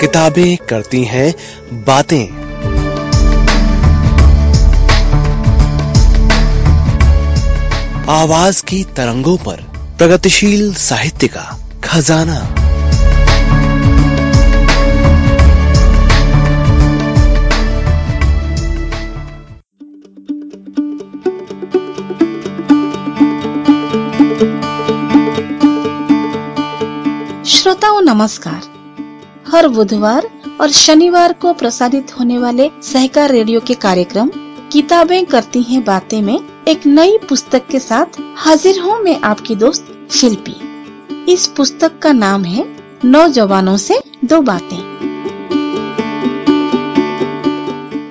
किताबें करती हैं बातें। आवाज़ की तरंगों पर प्रगतिशील साहित्य का खजाना। श्रोताओं नमस्कार। हर बुधवार और शनिवार को प्रसारित होने वाले सहकार रेडियो के कार्यक्रम, किताबें करती हैं बातें में एक नई पुस्तक के साथ हाजिर हूँ मैं आपकी दोस्त शिल्पी। इस पुस्तक का नाम है, नौजवानों से दो बातें।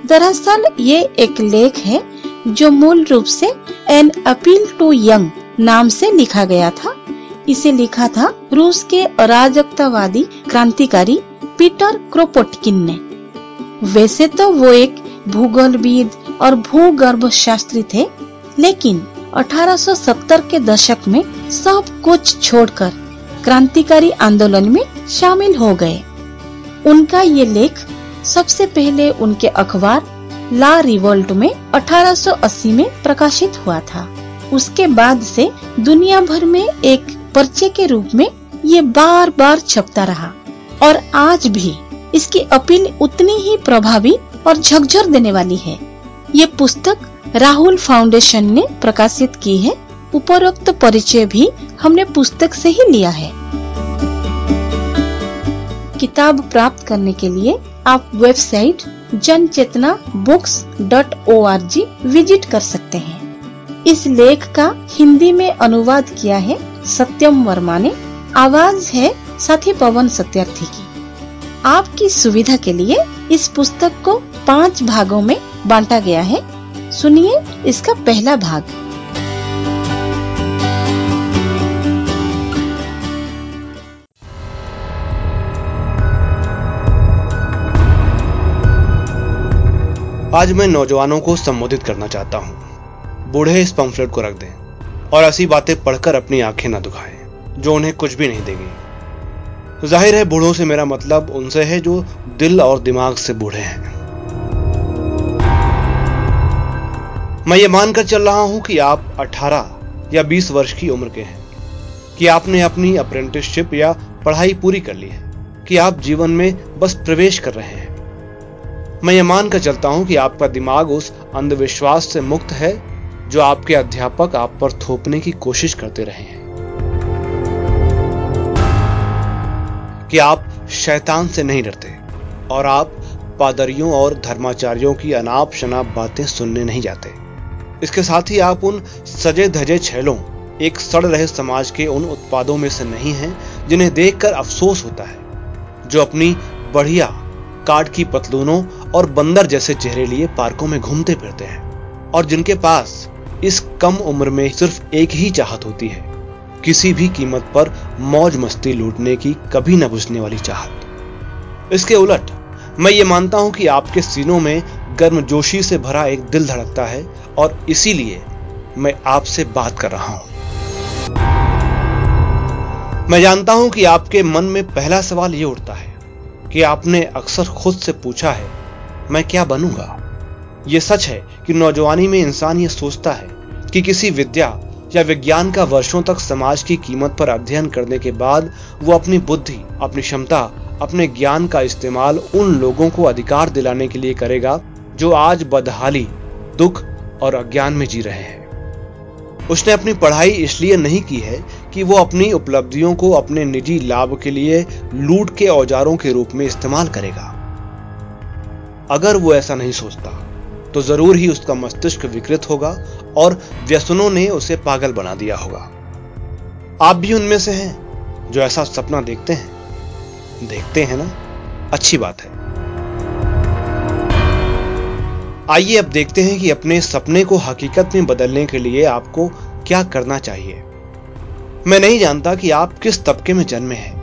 दरअसल ये एक लेख है, जो मूल रूप से एन अपील टू यंग नाम से लिखा गया था। इसे लिखा था रूस के अराजकतावादी क्रांतिकारी पीटर क्रोपोटकिन ने वैसे तो वो एक भूगोलविद और भूगर्भ शास्त्री थे, लेकिन 1870 के दशक में सब कुछ छोड़कर क्रांतिकारी आंदोलन में शामिल हो गए। उनका ये लेख सबसे पहले उनके अखबार ला रिवोल्ट में 1880 में प्रकाशित हुआ था। उसके बाद से दुनिया भर में एक पर्चे के रूप में ये बार बार छपता रहा और आज भी इसकी अपील उतनी ही प्रभावी और झकझोर देने वाली है। ये पुस्तक राहुल फाउंडेशन ने प्रकाशित की है। उपरोक्त परिचय भी हमने पुस्तक से ही लिया है। किताब प्राप्त करने के लिए आप website Jan Chetna books dot O visit कर सकते हैं। इस लेख का हिंदी में अनुवाद किया है सत्यम वर्मा ने। आवाज़ है साथी पवन सत्यार्थी की। आपकी सुविधा के लिए इस पुस्तक को पाँच भागों में बांटा गया है। सुनिए इसका पहला भाग। आज मैं नौजवानों को संबोधित करना चाहता हूँ। बूढ़े इस पंफलेट को रख दें और ऐसी बातें पढ़कर अपनी आँखें ना दुखाएँ, जो उन्हें कुछ भी नहीं देगी। ज़ाहिर है बूढ़ों से मेरा मतलब उनसे है जो दिल और दिमाग से बूढ़े हैं। मैं ये मानकर चल रहा हूँ कि आप 18 या 20 वर्ष की उम्र के हैं, कि आपने अपनी अप्रेंटिसशिप या पढ़ाई पूरी कर ली है, कि आप जीवन में बस प्रवेश कर रहे हैं। मैं ये मानकर चलता हूँ कि आपका दिमाग उस अंधविश्वास से मुक्त है जो आपके अध्यापक आप पर थोपने की कोशिश करते रहे हैं। कि आप शैतान से नहीं डरते और आप पादरियों और धर्माचार्यों की अनाप शनाप बातें सुनने नहीं जाते। इसके साथ ही आप उन सजे धजे छैलों, एक सड़ रहे समाज के उन उत्पादों में से नहीं हैं, जिन्हें देखकर अफसोस होता है, जो अपनी बढ़िया काट की पतलूनों और बंदर जैसे चेहरे लिए पार्कों में घूमते फिरते हैं, और जिनके पास इस कम उम्र में सिर्फ़ एक ही चाहत होती है। किसी भी कीमत पर मौज मस्ती लूटने की कभी न बुझने वाली चाहत। इसके उलट, मैं ये मानता हूँ कि आपके सीनों में गर्मजोशी से भरा एक दिल धड़कता है और इसीलिए मैं आपसे बात कर रहा हूँ। मैं जानता हूँ कि आपके मन में पहला सवाल यह उठता है कि आपने अक्सर खुद से पूछा है, मैं क्या बनूँगा? यह सच है कि नौजवानी में इंसान यह सोचता है कि किसी विद्या या विज्ञान का वर्षों तक समाज की कीमत पर अध्ययन करने के बाद वो अपनी बुद्धि, अपनी क्षमता, अपने ज्ञान का इस्तेमाल उन लोगों को अधिकार दिलाने के लिए करेगा जो आज बदहाली, दुख और अज्ञान में जी रहे हैं। उसने अपनी पढ़ाई इसलिए नहीं की है कि वो अपनी उपलब्धियों को अपने निजी लाभ के लिए लूट के औजारों के रूप में इस्तेमाल करेगा। अगर वो ऐसा नहीं सोचता तो ज़रूर ही उसका मस्तिष्क विकृत होगा और व्यसनों ने उसे पागल बना दिया होगा। आप भी उनमें से हैं जो ऐसा सपना देखते हैं। देखते हैं ना? अच्छी बात है। आइए अब देखते हैं कि अपने सपने को हकीकत में बदलने के लिए आपको क्या करना चाहिए। मैं नहीं जानता कि आप किस तबके में जन्मे हैं।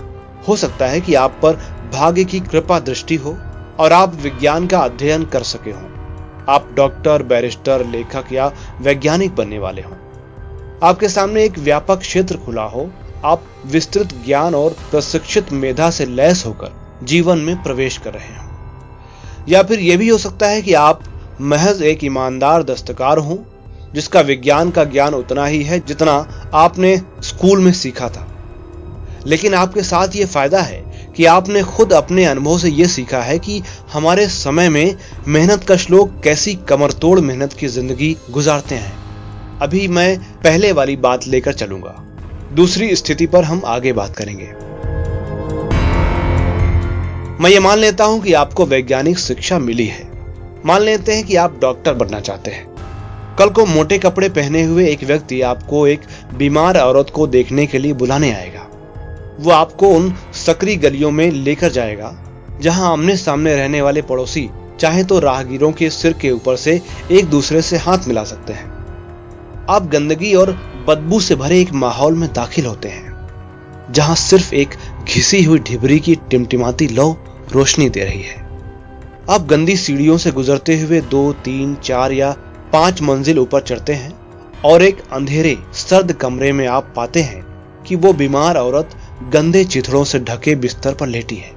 हो सकता है कि आप पर भाग्य की कृपा दृष्टि हो और आप विज्ञान का अध्ययन कर सके हों। आप डॉक्टर, बैरिस्टर, लेखक या वैज्ञानिक बनने वाले हों। आपके सामने एक व्यापक क्षेत्र खुला हो। आप विस्तृत ज्ञान और प्रशिक्षित मेधा से लैस होकर जीवन में प्रवेश कर रहे हो। या फिर यह भी हो सकता है कि आप महज एक ईमानदार दस्तकार हो, जिसका विज्ञान का ज्ञान उतना ही है जितना आपने स्कूल में सीखा था। लेकिन आपके साथ यह फ़ायदा है कि आपने खुद अपने अनुभव से यह सीखा है कि हमारे समय में मेहनत कश लोग कैसी कमर तोड़ मेहनत की ज़िंदगी गुजारते हैं। अभी मैं पहले वाली बात लेकर चलूँगा। दूसरी स्थिति पर हम आगे बात करेंगे। मैं ये मान लेता हूँ कि आपको वैज्ञानिक शिक्षा मिली है। मान लेते हैं कि आप डॉक्टर बनना चाहते हैं। कल को मोटे कपड़े पहने हुए एक व्यक्ति आपको एक बीमार औरत को देखने के लिए बुलाने आएगा। वो आपको उन सकरी गलियों में लेकर जाएगा, जहाँ आमने सामने रहने वाले पड़ोसी चाहे तो राहगीरों के सिर के ऊपर से एक दूसरे से हाथ मिला सकते हैं। आप गंदगी और बदबू से भरे एक माहौल में दाखिल होते हैं, जहाँ सिर्फ़ एक घिसी हुई ढिबरी की टिमटिमाती लौ रोशनी दे रही है। आप गंदी सीढ़ियों से गुजरते हुए दो, तीन, चार या पाँच मंजिल ऊपर चढ़ते हैं और एक अंधेरे, सर्द कमरे में आप पाते हैं कि वो बीमार औरत गंदे चिथड़ों से ढके बिस्तर पर लेटी है।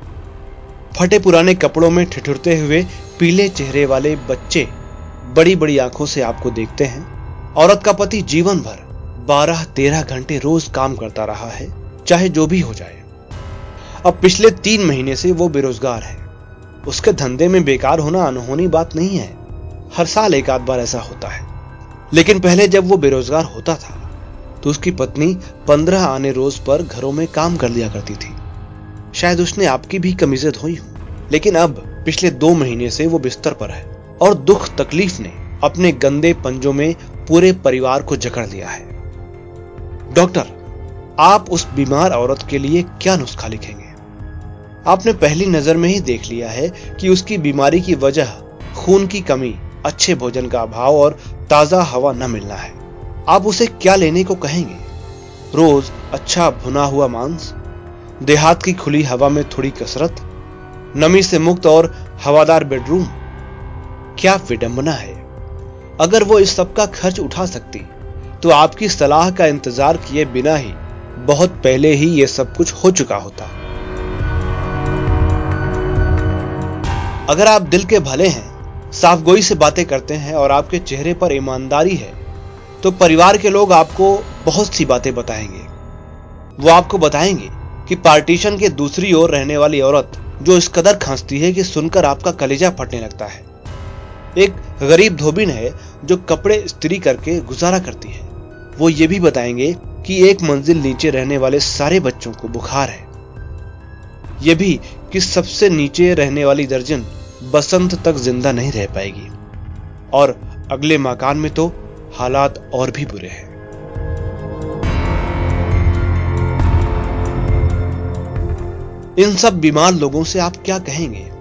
फटे पुराने कपड़ों में ठिठुरते हुए पीले चेहरे वाले बच्चे बड़ी बड़ी आँखों से आपको देखते हैं। औरत का पति जीवन भर बारह तेरह घंटे रोज काम करता रहा है, चाहे जो भी हो जाए। अब पिछले तीन महीने से वो बेरोजगार है। उसके धंधे में बेकार होना अनहोनी बात नहीं है। हर साल एक आध बार ऐसा होता है। लेकिन पहले जब वो बेरोजगार होता था तो उसकी पत्नी पंद्रह आने रोज पर घरों में काम कर लिया करती थी। शायद उसने आपकी भी कमीजें धोई हो। लेकिन अब, पिछले दो महीने से वो बिस्तर पर है और दुख तकलीफ़ ने अपने गंदे पंजों में पूरे परिवार को जकड़ लिया है। डॉक्टर, आप उस बीमार औरत के लिए क्या नुस्खा लिखेंगे? आपने पहली नज़र में ही देख लिया है कि उसकी बीमारी की वजह खून की कमी, अच्छे भोजन का अभाव और ताज़ा हवा न मिलना है। आप उसे क्या लेने को कहेंगे? रोज अच्छा भुना हुआ मांस, देहात की खुली हवा में थोड़ी कसरत, नमी से मुक्त और हवादार बेडरूम क्या विडंबना है? अगर वो इस सब का खर्च उठा सकती तो आपकी सलाह का इंतज़ार किए बिना ही बहुत पहले ही यह सब कुछ हो चुका होता। अगर आप दिल के भले हैं, साफगोई से बातें करते हैं और आपके चेहरे पर ईमानदारी है तो परिवार के लोग आपको बहुत सी बातें बताएँगे। वो आपको बताएँगे कि पार्टीशन के दूसरी ओर रहने वाली औरत जो इस कदर खांसती है कि सुनकर आपका कलेजा फटने लगता है। एक गरीब धोबिन है जो कपड़े स्त्री करके गुजारा करती है। वो ये भी बताएँगे कि एक मंजिल नीचे रहने वाले सारे बच्चों को बुखार है। यह भी कि सबसे नीचे रहने वाली दर्जन बसंत तक ज़िंदा नहीं रह पाएगी। और अगले मकान में तो हालात और भी बुरे हैं। इन सब बीमार लोगों से आप क्या कहेंगे?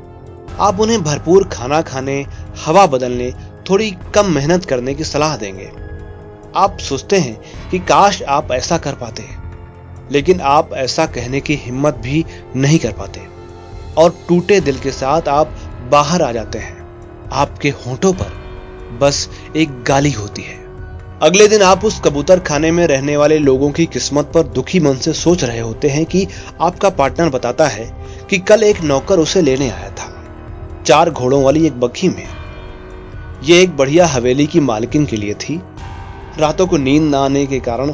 आप उन्हें भरपूर खाना खाने, हवा बदलने, थोड़ी कम मेहनत करने की सलाह देंगे। आप सोचते हैं कि काश आप ऐसा कर पाते, लेकिन आप ऐसा कहने की हिम्मत भी नहीं कर पाते। और टूटे दिल के साथ आप बाहर आ जाते हैं। आपके होठों पर बस एक गाली होती है। अगले दिन आप उस कबूतर खाने में रहने वाले लोगों की किस्मत पर दुखी मन से सोच रहे होते हैं कि आपका पार्टनर बताता है कि कल एक नौकर उसे लेने आया था। चार घोड़ों वाली एक बखी में। यह एक बढ़िया हवेली की मालकिन के लिए थी। रातों को नींद ना आने के कारण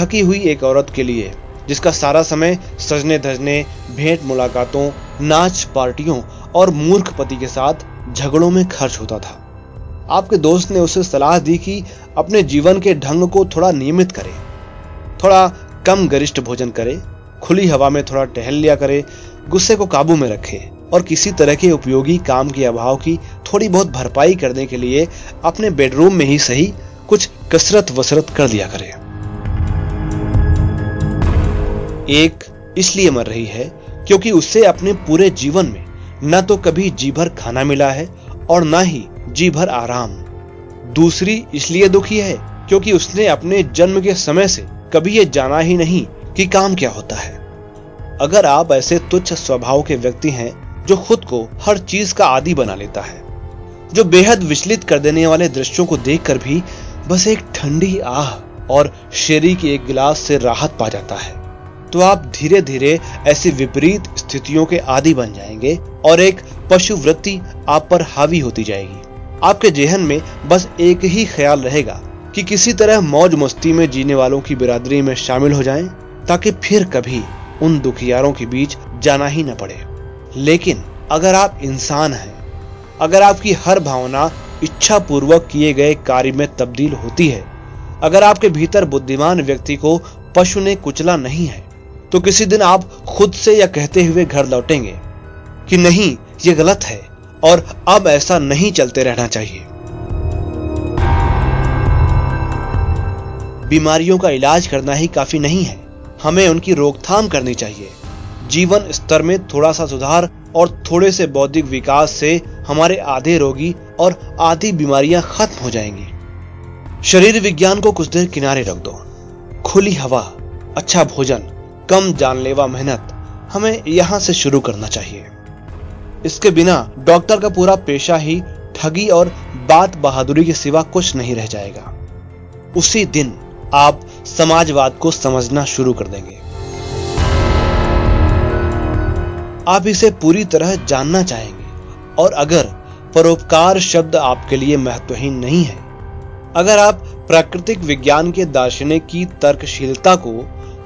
थकी हुई एक औरत के लिए, जिसका सारा समय सजने धजने, भेंट मुलाकातों, नाच पार्टियों और मूर्ख पति के साथ झगड़ों में खर्च होता था। आपके दोस्त ने उसे सलाह दी कि अपने जीवन के ढंग को थोड़ा नियमित करे, थोड़ा कम गरिष्ठ भोजन करे, खुली हवा में थोड़ा टहल लिया करे, गुस्से को काबू में रखे और किसी तरह के उपयोगी काम के अभाव की थोड़ी बहुत भरपाई करने के लिए अपने बेडरूम में ही सही कुछ कसरत वसरत कर दिया करे। एक इसलिए मर रही है क्योंकि उससे अपने पूरे जीवन में न तो कभी जी भर खाना मिला है और ना ही जी भर आराम। दूसरी इसलिए दुखी है क्योंकि उसने अपने जन्म के समय से कभी यह जाना ही नहीं कि काम क्या होता है। अगर आप ऐसे तुच्छ स्वभाव के व्यक्ति हैं जो खुद को हर चीज़ का आदि बना लेता है, जो बेहद विचलित कर देने वाले दृश्यों को देखकर भी बस एक ठंडी आह और शेरी की एक गिलास से राहत पा जाता है तो आप धीरे धीरे ऐसी विपरीत स्थितियों के आदि बन जाएँगे और एक पशु वृत्ति आप पर हावी होती जाएगी। आपके जेहन में बस एक ही ख्याल रहेगा कि किसी तरह मौज मस्ती में जीने वालों की बिरादरी में शामिल हो जाएँ, ताकि फिर कभी उन दुखियारों के बीच जाना ही न पड़े। लेकिन अगर आप इंसान हैं, अगर आपकी हर भावना इच्छा पूर्वक किए गए कार्य में तब्दील होती है, अगर आपके भीतर बुद्धिमान व्यक्ति को पशु ने कुचला नहीं है तो किसी दिन आप खुद से यह कहते हुए घर लौटेंगे कि नहीं, ये गलत है। और अब ऐसा नहीं चलते रहना चाहिए। बीमारियों का इलाज करना ही काफ़ी नहीं है। हमें उनकी रोकथाम करनी चाहिए। जीवन स्तर में थोड़ा सा सुधार और थोड़े से बौद्धिक विकास से हमारे आधे रोगी और आधी बीमारियाँ खत्म हो जाएँगी। शरीर विज्ञान को कुछ देर किनारे रख दो। खुली हवा अच्छा भोजन, कम जानलेवा मेहनत, हमें यहाँ से शुरू करना चाहिए। इसके बिना डॉक्टर का पूरा पेशा ही ठगी और बात बहादुरी के सिवा कुछ नहीं रह जाएगा। उसी दिन आप समाजवाद को समझना शुरू कर देंगे। आप इसे पूरी तरह जानना चाहेंगे और अगर परोपकार शब्द आपके लिए महत्वहीन नहीं है, अगर आप प्राकृतिक विज्ञान के दार्शनिक की तर्कशीलता को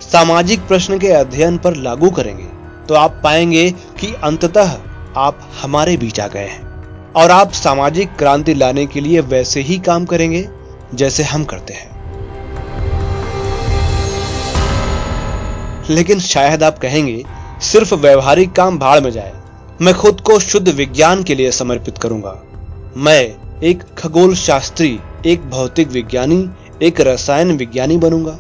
सामाजिक प्रश्न के अध्ययन पर लागू करेंगे तो आप पाएँगे कि अंततः आप हमारे बीच आ गए हैं। और आप सामाजिक क्रांति लाने के लिए वैसे ही काम करेंगे जैसे हम करते हैं। लेकिन शायद आप कहेंगे, सिर्फ़ व्यवहारिक काम भाड़ में जाए। मैं खुद को शुद्ध विज्ञान के लिए समर्पित करूँगा। मैं एक खगोल शास्त्री एक भौतिक विज्ञानी, एक रसायन विज्ञानी बनूँगा।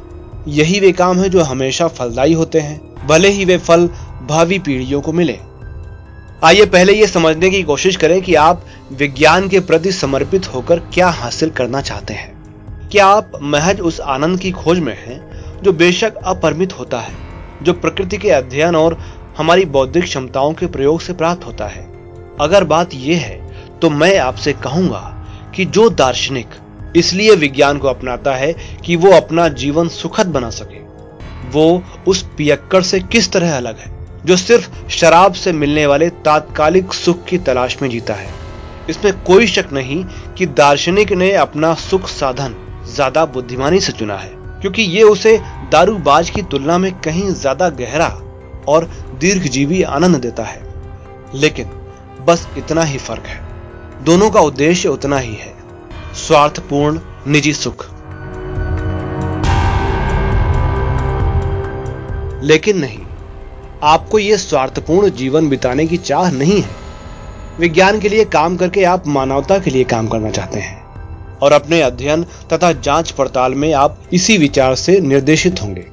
यही वे काम है जो हमेशा फलदायी होते हैं। भले ही वे फल भावी पीढ़ियों को मिले। आइए पहले यह समझने की कोशिश करें कि आप विज्ञान के प्रति समर्पित होकर क्या हासिल करना चाहते हैं। क्या आप महज उस आनंद की खोज में हैं जो बेशक अपरिमित होता है, जो प्रकृति के अध्ययन और हमारी बौद्धिक क्षमताओं के प्रयोग से प्राप्त होता है? अगर बात यह है तो मैं आपसे कहूँगा कि जो दार्शनिक इसलिए विज्ञान को अपनाता है कि वो अपना जीवन सुखद बना सके, वो उस पियक्कड़ से किस तरह अलग है? जो सिर्फ़ शराब से मिलने वाले तात्कालिक सुख की तलाश में जीता है। इसमें कोई शक नहीं कि दार्शनिक ने अपना सुख साधन ज़्यादा बुद्धिमानी से चुना है, क्योंकि ये उसे दारूबाज की तुलना में कहीं ज़्यादा गहरा और दीर्घजीवी आनंद देता है। लेकिन बस इतना ही फ़र्क है। दोनों का उद्देश्य उतना ही है, स्वार्थपूर्ण निजी सुख। लेकिन नहीं आपको यह स्वार्थपूर्ण जीवन बिताने की चाह नहीं है। विज्ञान के लिए काम करके आप मानवता के लिए काम करना चाहते हैं और अपने अध्ययन तथा जाँच पड़ताल में आप इसी विचार से निर्देशित होंगे।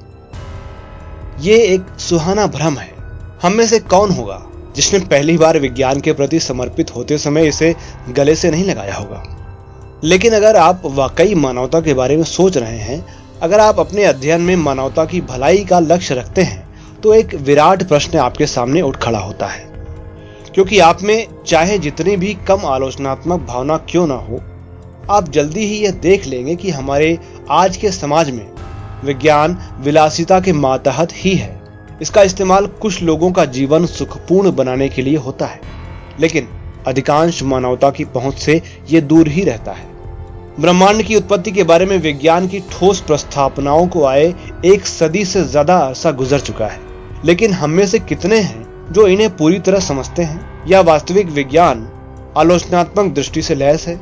ये एक सुहाना भ्रम है। हम में से कौन होगा जिसने पहली बार विज्ञान के प्रति समर्पित होते समय इसे गले से नहीं लगाया होगा? लेकिन अगर आप वाकई मानवता के बारे में सोच रहे हैं, अगर आप अपने अध्ययन में मानवता की भलाई का लक्ष्य रखते हैं तो एक विराट प्रश्न आपके सामने उठ खड़ा होता है। क्योंकि आप में चाहे जितनी भी कम आलोचनात्मक भावना क्यों ना हो, आप जल्दी ही यह देख लेंगे कि हमारे आज के समाज में विज्ञान विलासिता के मातहत ही है। इसका इस्तेमाल कुछ लोगों का जीवन सुखपूर्ण बनाने के लिए होता है, लेकिन अधिकांश मानवता की पहुँच से यह दूर ही रहता है। ब्रह्मांड की उत्पत्ति के बारे में विज्ञान की ठोस प्रस्थापनाओं को आए एक सदी से ज़्यादा अरसा गुजर चुका है। लेकिन हम में से कितने हैं जो इन्हें पूरी तरह समझते हैं? या वास्तविक विज्ञान आलोचनात्मक दृष्टि से लैस है?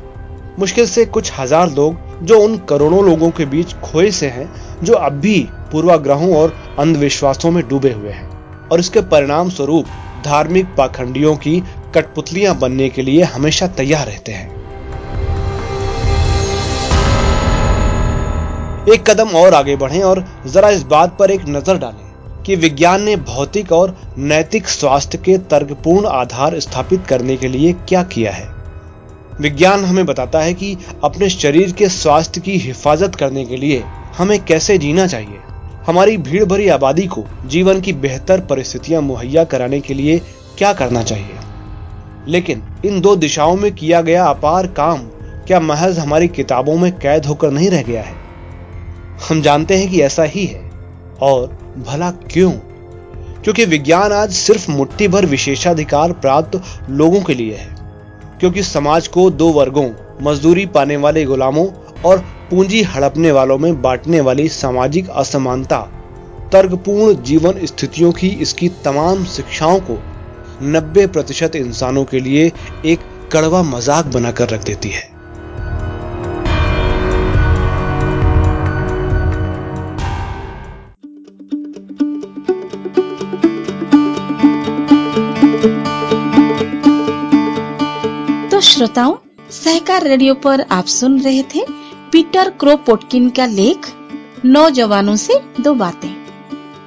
मुश्किल से कुछ हज़ार लोग जो उन करोड़ों लोगों के बीच खोए से हैं, जो अब भी पूर्वाग्रहों और अंधविश्वासों में डूबे हुए हैं। और इसके परिणाम स्वरूप धार्मिक पाखंडियों की कठपुतलियाँ बनने के लिए हमेशा तैयार रहते हैं। एक कदम और आगे बढ़ें और जरा इस बात पर एक नज़र डालें। कि विज्ञान ने भौतिक और नैतिक स्वास्थ्य के तर्कपूर्ण आधार स्थापित करने के लिए क्या किया है? विज्ञान हमें बताता है कि अपने शरीर के स्वास्थ्य की हिफाजत करने के लिए हमें कैसे जीना चाहिए? हमारी भीड़ भरी आबादी को जीवन की बेहतर परिस्थितियाँ मुहैया कराने के लिए क्या करना चाहिए? लेकिन इन दो दिशाओं में किया गया अपार काम, क्या महज हमारी किताबों में कैद होकर नहीं रह गया है? हम जानते हैं कि ऐसा ही है, और भला क्यों? क्योंकि विज्ञान आज सिर्फ़ मुट्ठी भर विशेषाधिकार प्राप्त लोगों के लिए है। क्योंकि समाज को दो वर्गों, मजदूरी पाने वाले गुलामों और पूंजी हड़पने वालों में बांटने वाली सामाजिक असमानता, तर्कपूर्ण जीवन स्थितियों की इसकी तमाम शिक्षाओं को 90 प्रतिशत इंसानों के लिए एक कड़वा मज़ाक बनाकर रख देती है। श्रोताओं, सहकार रेडियो पर आप सुन रहे थे पीटर क्रो पोटकिन का लेख, नौजवानों से दो बातें।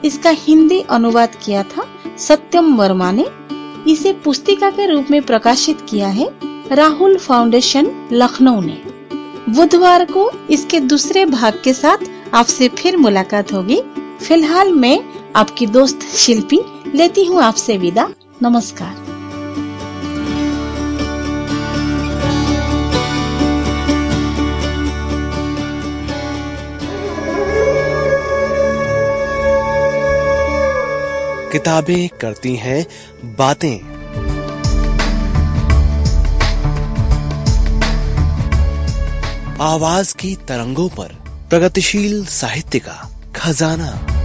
इसका हिंदी अनुवाद किया था सत्यम वर्मा ने। इसे पुस्तिका के रूप में प्रकाशित किया है राहुल फाउंडेशन, लखनऊ ने। बुधवार को इसके दूसरे भाग के साथ आपसे फिर मुलाकात होगी। फ़िलहाल मैं आपकी दोस्त शिल्पी, लेती हूँ आपसे विदा। नमस्कार। किताबें करती हैं बातें। आवाज़ की तरंगों पर प्रगतिशील साहित्य का खजाना।